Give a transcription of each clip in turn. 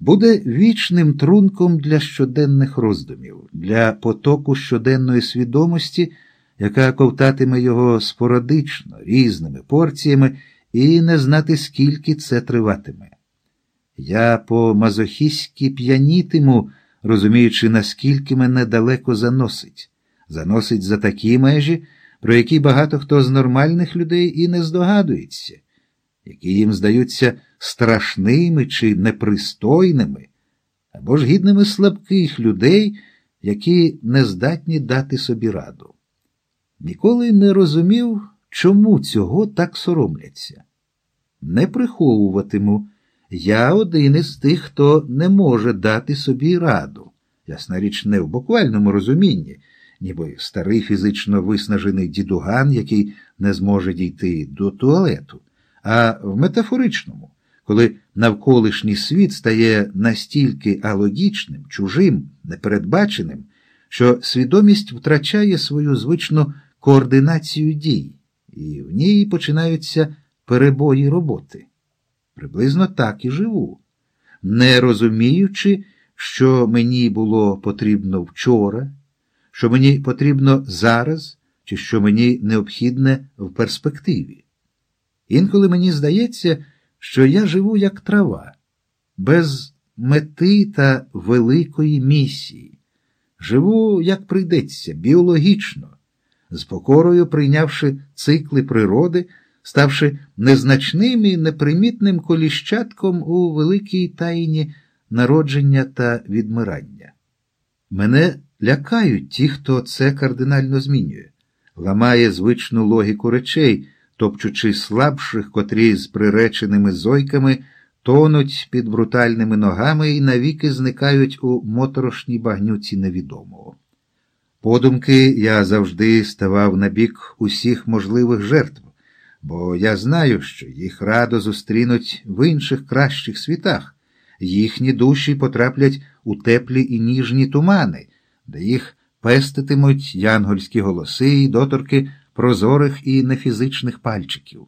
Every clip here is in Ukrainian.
буде вічним трунком для щоденних роздумів, для потоку щоденної свідомості, яка ковтатиме його спорадично, різними порціями, і не знати, скільки це триватиме. Я по мазохістськи п'янітиму, розуміючи, наскільки мене далеко заносить, заносить за такі межі, про які багато хто з нормальних людей і не здогадується, які їм здаються страшними чи непристойними, або ж гідними слабких людей, які не здатні дати собі раду. Ніколи не розумів, чому цього так соромляться. Не приховуватиму. Я один із тих, хто не може дати собі раду, ясна річ, не в буквальному розумінні, ніби старий фізично виснажений дідуган, який не зможе дійти до туалету, а в метафоричному, коли навколишній світ стає настільки алогічним, чужим, непередбаченим, що свідомість втрачає свою звичну координацію дій, і в ній починаються перебої роботи. Приблизно так і живу, не розуміючи, що мені було потрібно вчора, що мені потрібно зараз, чи що мені необхідне в перспективі. Інколи мені здається, що я живу як трава, без мети та великої місії, живу, як прийдеться, біологічно, з покорою прийнявши цикли природи ставши незначним і непримітним коліщатком у великій тайні народження та відмирання. Мене лякають ті, хто це кардинально змінює, ламає звичну логіку речей, топчучи слабших, котрі з приреченими зойками тонуть під брутальними ногами і навіки зникають у моторошній багнюці невідомого. Подумки я завжди ставав на бік усіх можливих жертв бо я знаю, що їх радо зустрінуть в інших кращих світах, їхні душі потраплять у теплі і ніжні тумани, де їх пеститимуть янгольські голоси і доторки прозорих і нефізичних пальчиків.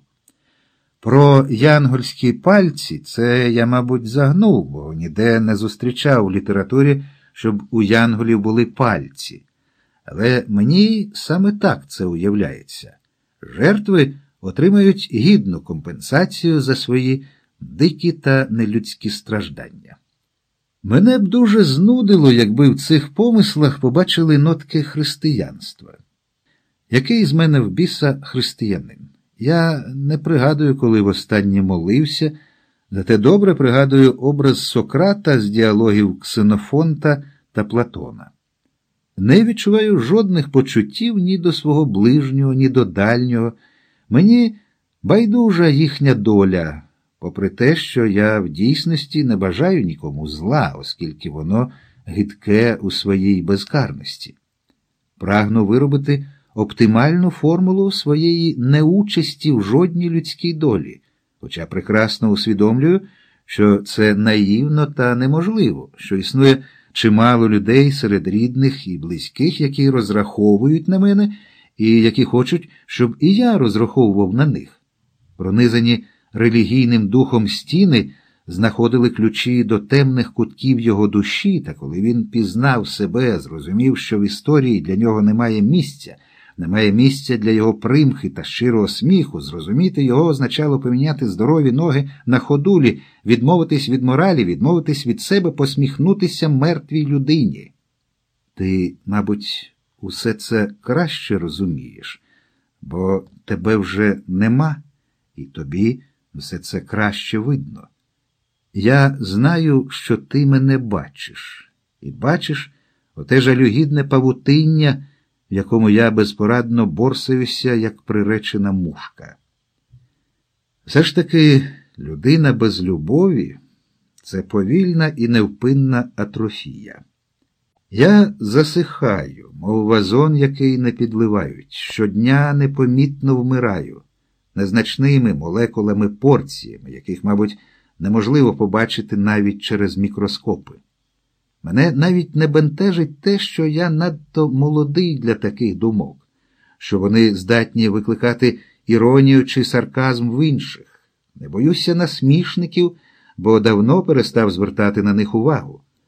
Про янгольські пальці це я, мабуть, загнув, бо ніде не зустрічав у літературі, щоб у янголів були пальці. Але мені саме так це уявляється. Жертви отримають гідну компенсацію за свої дикі та нелюдські страждання. Мене б дуже знудило, якби в цих помислах побачили нотки християнства. Який з мене в біса християнин? Я не пригадую, коли востаннє молився, зате добре пригадую образ Сократа з діалогів Ксенофонта та Платона. Не відчуваю жодних почуттів ні до свого ближнього, ні до дальнього. Мені байдужа їхня доля, попри те, що я в дійсності не бажаю нікому зла, оскільки воно гидке у своїй безкарності. Прагну виробити оптимальну формулу своєї неучасті в жодній людській долі, хоча прекрасно усвідомлюю, що це наївно та неможливо, що існує чимало людей серед рідних і близьких, які розраховують на мене і які хочуть, щоб і я розраховував на них. Пронизані релігійним духом стіни знаходили ключі до темних кутків його душі, та коли він пізнав себе, зрозумів, що в історії для нього немає місця, немає місця для його примхи та щирого сміху, зрозуміти його означало поміняти здорові ноги на ходулі, відмовитись від моралі, відмовитись від себе, посміхнутися мертвій людині. Ти, мабуть, усе це краще розумієш, бо тебе вже нема, і тобі все це краще видно. Я знаю, що ти мене бачиш, і бачиш оте жалюгідне павутиння, в якому я безпорадно борсаюся, як приречена мушка. Все ж таки, людина без любові це повільна і невпинна атрофія. Я засихаю, мов вазон, який не підливають, щодня непомітно вмираю, незначними молекулами порціями, яких, мабуть, неможливо побачити навіть через мікроскопи. Мене навіть не бентежить те, що я надто молодий для таких думок, що вони здатні викликати іронію чи сарказм в інших. Не боюся насмішників бо давно перестав звертати на них увагу.